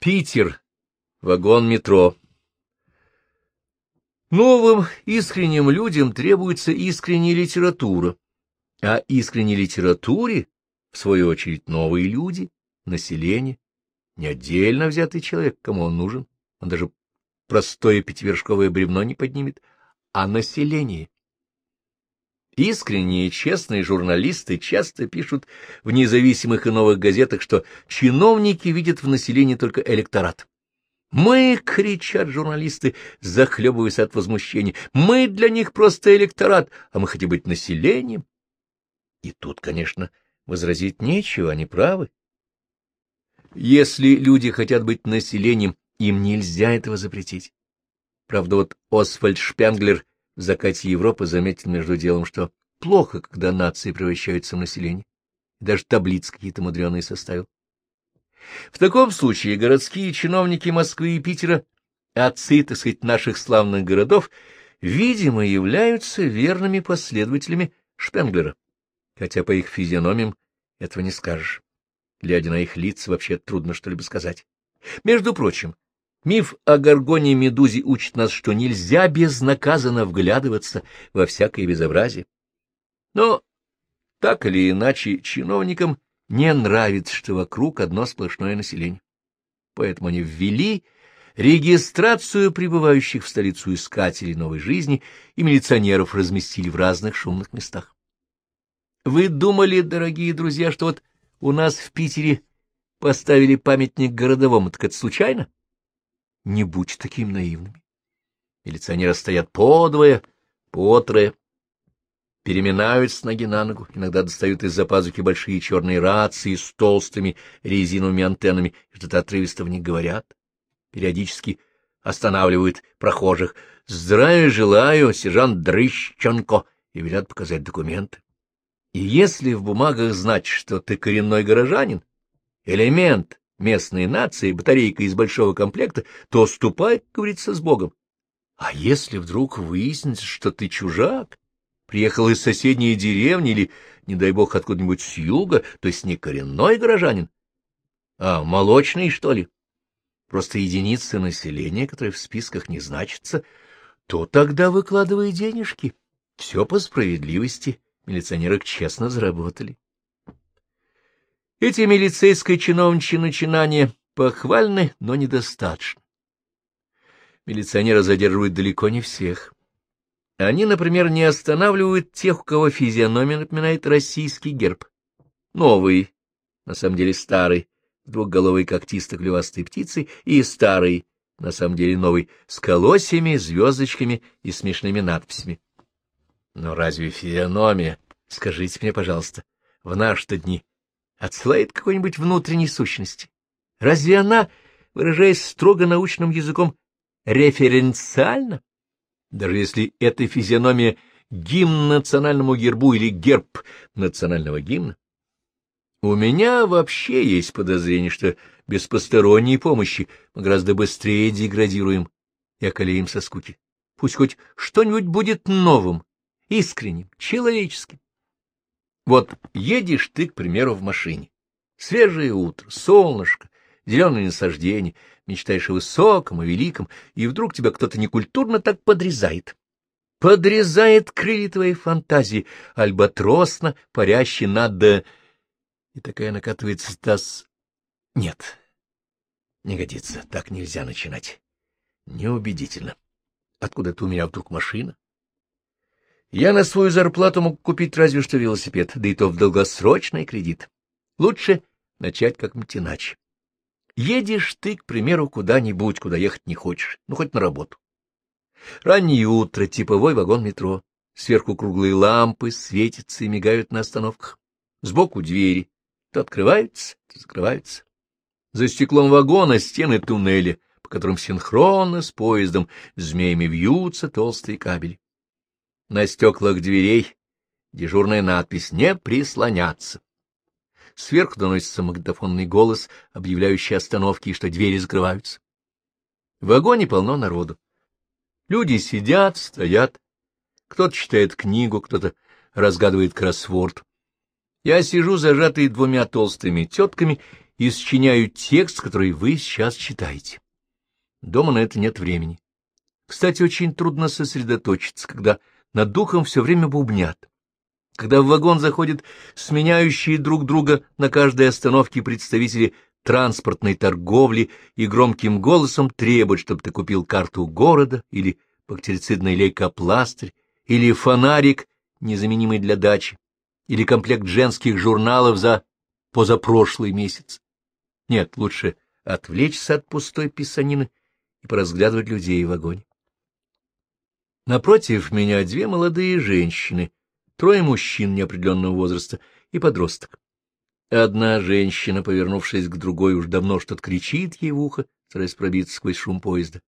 Питер. Вагон метро. Новым искренним людям требуется искренняя литература, а искренней литературе, в свою очередь, новые люди, население, не отдельно взятый человек, кому он нужен, он даже простое пятивершковое бревно не поднимет, а население. Искренние, честные журналисты часто пишут в независимых и новых газетах, что чиновники видят в населении только электорат. «Мы», — кричат журналисты, захлебываясь от возмущения, — «мы для них просто электорат, а мы хотим быть населением». И тут, конечно, возразить нечего, они правы. Если люди хотят быть населением, им нельзя этого запретить. Правда, вот Освальд Шпенглер в закате Европы заметил между делом, что плохо, когда нации превращаются в население. Даже таблицы какие-то мудреные составил. В таком случае городские чиновники Москвы и Питера, отцы, так сказать, наших славных городов, видимо, являются верными последователями Шпенглера, хотя по их физиономиям этого не скажешь. Глядя на их лица, вообще трудно что-либо сказать. Между прочим, Миф о Горгоне Медузе учит нас, что нельзя безнаказанно вглядываться во всякое безобразие. Но, так или иначе, чиновникам не нравится, что вокруг одно сплошное население. Поэтому они ввели регистрацию прибывающих в столицу искателей новой жизни и милиционеров разместили в разных шумных местах. Вы думали, дорогие друзья, что вот у нас в Питере поставили памятник городовому, так это случайно? Не будь таким наивными. Милиционеры стоят подвое, потрое, переминаются с ноги на ногу, иногда достают из-за пазухи большие черные рации с толстыми резиновыми антеннами, что-то отрывисто в них говорят. Периодически останавливают прохожих. «Здравия желаю, сержант Дрыщенко!» и велят показать документы. И если в бумагах знать, что ты коренной горожанин, элемент местной нации, батарейка из большого комплекта, то ступай, как говорится, с Богом. А если вдруг выяснится, что ты чужак, приехал из соседней деревни или, не дай бог, откуда-нибудь с юга, то есть не коренной горожанин, а молочный, что ли, просто единица населения, которая в списках не значится, то тогда выкладывай денежки. Все по справедливости, милиционеры честно заработали. Эти милицейские чиновничьи начинания похвальны, но недостаточно. Милиционеры задерживают далеко не всех. Они, например, не останавливают тех, у кого физиономия напоминает российский герб. Новый, на самом деле старый, двухголовой когтисто-клювастой птицей, и старый, на самом деле новый, с колосьями, звездочками и смешными надписями. Но разве физиономия, скажите мне, пожалуйста, в наши-то дни отсылает какой-нибудь внутренней сущности? Разве она, выражаясь строго научным языком, референциальна? Даже если эта физиономия гимн национальному гербу или герб национального гимна? У меня вообще есть подозрение, что без посторонней помощи мы гораздо быстрее деградируем и околеем со скуки. Пусть хоть что-нибудь будет новым, искренним, человеческим. Вот едешь ты, к примеру, в машине. Свежее утро, солнышко, зеленые насаждения, мечтаешь о высоком, о великом, и вдруг тебя кто-то некультурно так подрезает. Подрезает крылья твоей фантазии, альбатросно, парящий над... И такая накатывается стас... Нет, не годится, так нельзя начинать. Неубедительно. Откуда-то у меня вдруг машина? Я на свою зарплату мог купить разве что велосипед, да и то в долгосрочный кредит. Лучше начать как-нибудь иначе. Едешь ты, к примеру, куда-нибудь, куда ехать не хочешь, ну, хоть на работу. Раннее утро, типовой вагон метро. Сверху круглые лампы светятся и мигают на остановках. Сбоку двери. То открываются, то закрываются. За стеклом вагона стены туннеля, по которым синхронно с поездом змеями вьются толстые кабели. На стеклах дверей дежурная надпись «Не прислоняться». Сверху доносится магнитофонный голос, объявляющий остановки, и что двери закрываются. В вагоне полно народу. Люди сидят, стоят. Кто-то читает книгу, кто-то разгадывает кроссворд. Я сижу, зажатый двумя толстыми тетками, и сочиняю текст, который вы сейчас читаете. Дома на это нет времени. Кстати, очень трудно сосредоточиться, когда над духом все время бубнят. Когда в вагон заходят сменяющие друг друга на каждой остановке представители транспортной торговли и громким голосом требуют, чтобы ты купил карту города или бактерицидный лейкопластырь, или фонарик, незаменимый для дачи, или комплект женских журналов за позапрошлый месяц. Нет, лучше отвлечься от пустой писанины и поразглядывать людей в вагоне. Напротив меня две молодые женщины, трое мужчин неопределенного возраста и подросток. Одна женщина, повернувшись к другой, уж давно что-то кричит ей в ухо, стараясь пробиться сквозь шум поезда.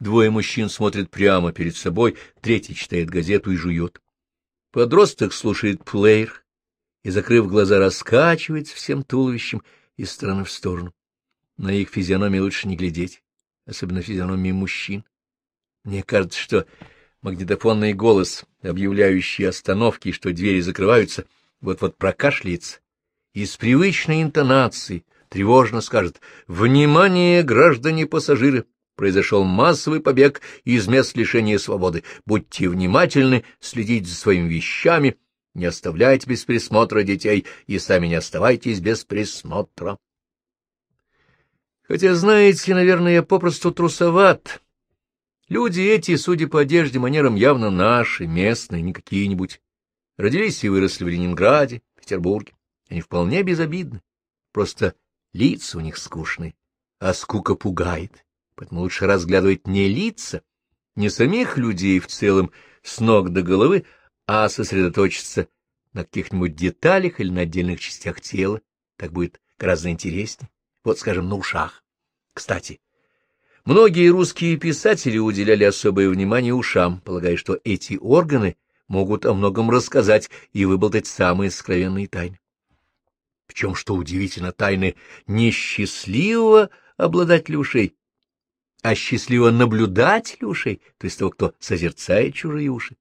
Двое мужчин смотрят прямо перед собой, третий читает газету и жует. Подросток слушает плеер и, закрыв глаза, раскачивается всем туловищем из стороны в сторону. На их физиономии лучше не глядеть, особенно физиономии мужчин. Мне кажется, что магнитофонный голос, объявляющий остановки и что двери закрываются, вот-вот прокашляется и с привычной интонацией тревожно скажет «Внимание, граждане-пассажиры! Произошел массовый побег из мест лишения свободы. Будьте внимательны, следите за своими вещами, не оставляйте без присмотра детей и сами не оставайтесь без присмотра». Хотя, знаете, наверное, я попросту трусоват. Люди эти, судя по одежде, манерам, явно наши, местные, не какие-нибудь. Родились и выросли в Ленинграде, Петербурге. Они вполне безобидны, просто лица у них скучные, а скука пугает, поэтому лучше разглядывать не лица, не самих людей в целом с ног до головы, а сосредоточиться на каких-нибудь деталях или на отдельных частях тела, так будет гораздо интереснее. Вот, скажем, на ушах. Кстати, многие русские писатели уделяли особое внимание ушам, полагая, что эти органы могут о многом рассказать и выболтать самые сокровенные тайны. Причем, что удивительно, тайны не счастливого обладателя ушей, а счастливого наблюдателя ушей, то есть того, кто созерцает чужие уши.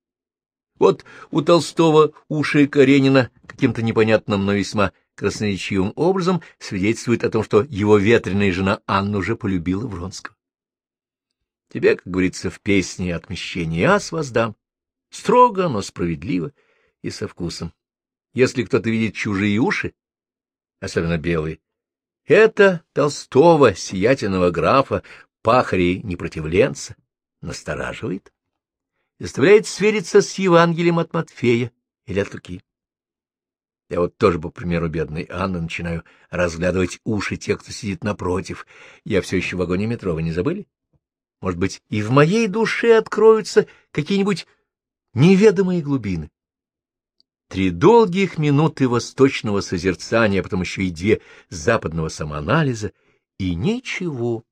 Вот у Толстого уши Каренина каким-то непонятным, но весьма красноречивым образом свидетельствует о том, что его ветреная жена Анна уже полюбила Вронского. Тебе, как говорится в песне «Отмещение ас воздам», строго, но справедливо и со вкусом. Если кто-то видит чужие уши, особенно белый. Это Толстого, сиятельного графа, пахарей непротивленца, настораживает и заставляет свериться с Евангелием от Матфея или от Луки. Я вот тоже, по примеру бедной Анны, начинаю разглядывать уши тех, кто сидит напротив. Я все еще в вагоне метро, вы не забыли? Может быть, и в моей душе откроются какие-нибудь неведомые глубины. Три долгих минуты восточного созерцания, а потом еще и две западного самоанализа, и ничего,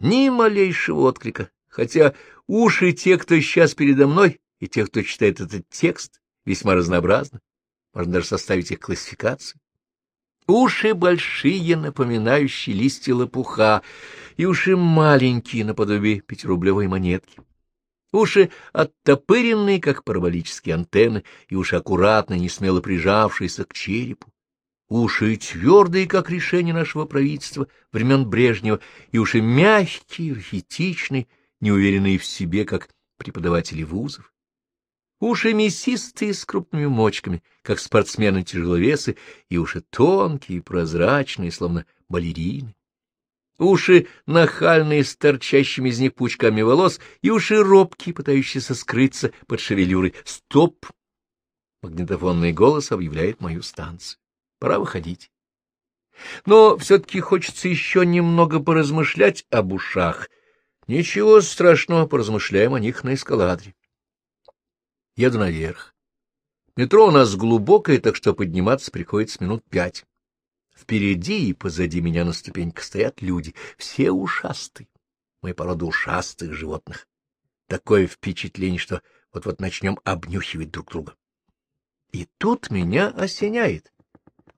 ни малейшего отклика, хотя уши тех, кто сейчас передо мной, и тех, кто читает этот текст, весьма разнообразны, можно даже составить их классификацию. Уши большие, напоминающие листья лопуха, и уши маленькие, наподобие пятирублевой монетки. Уши оттопыренные, как параболические антенны, и уши аккуратно, смело прижавшиеся к черепу. Уши твердые, как решение нашего правительства времен Брежнева, и уши мягкие, архетичные, неуверенные в себе, как преподаватели вузов. Уши мясистые, с крупными мочками, как спортсмены-тяжеловесы, и уши тонкие, прозрачные, словно балерины уши нахальные с торчащими из них пучками волос и уши робкие, пытающиеся скрыться под шевелюрой. Стоп! Магнитофонный голос объявляет мою станцию. Пора выходить. Но все-таки хочется еще немного поразмышлять об ушах. Ничего страшного, поразмышляем о них на эскаладре. Еду наверх. Метро у нас глубокое, так что подниматься приходится минут пять. Впереди и позади меня на ступеньках стоят люди, все ушастые. Мы порода ушастых животных. Такое впечатление, что вот-вот начнем обнюхивать друг друга. И тут меня осеняет.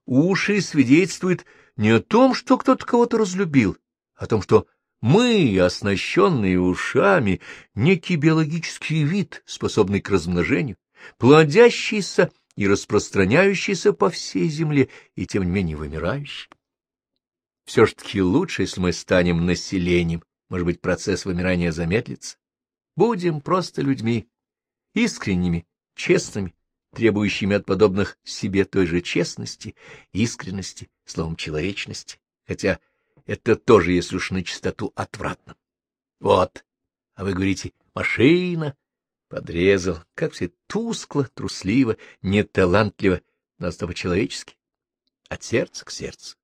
Уши свидетельствуют не о том, что кто-то кого-то разлюбил, а о том, что мы, оснащенные ушами, некий биологический вид, способный к размножению, плодящийся и распространяющийся по всей земле, и тем не менее вымирающий. Все ж таки лучше, если мы станем населением. Может быть, процесс вымирания замедлится. Будем просто людьми, искренними, честными, требующими от подобных себе той же честности, искренности, словом, человечности. Хотя это тоже, если уж на чистоту, отвратно. Вот. А вы говорите, машина. Подрезал. Как все тускло, трусливо, неталантливо, но зато человечески От сердца к сердцу.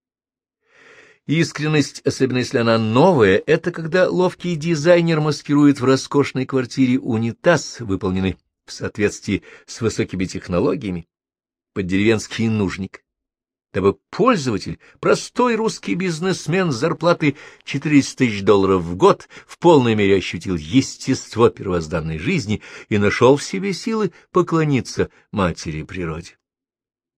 Искренность, особенно если она новая, это когда ловкий дизайнер маскирует в роскошной квартире унитаз, выполненный в соответствии с высокими технологиями, под деревенский нужник, дабы пользователь, простой русский бизнесмен с зарплатой 400 тысяч долларов в год, в полной мере ощутил естество первозданной жизни и нашел в себе силы поклониться матери природе.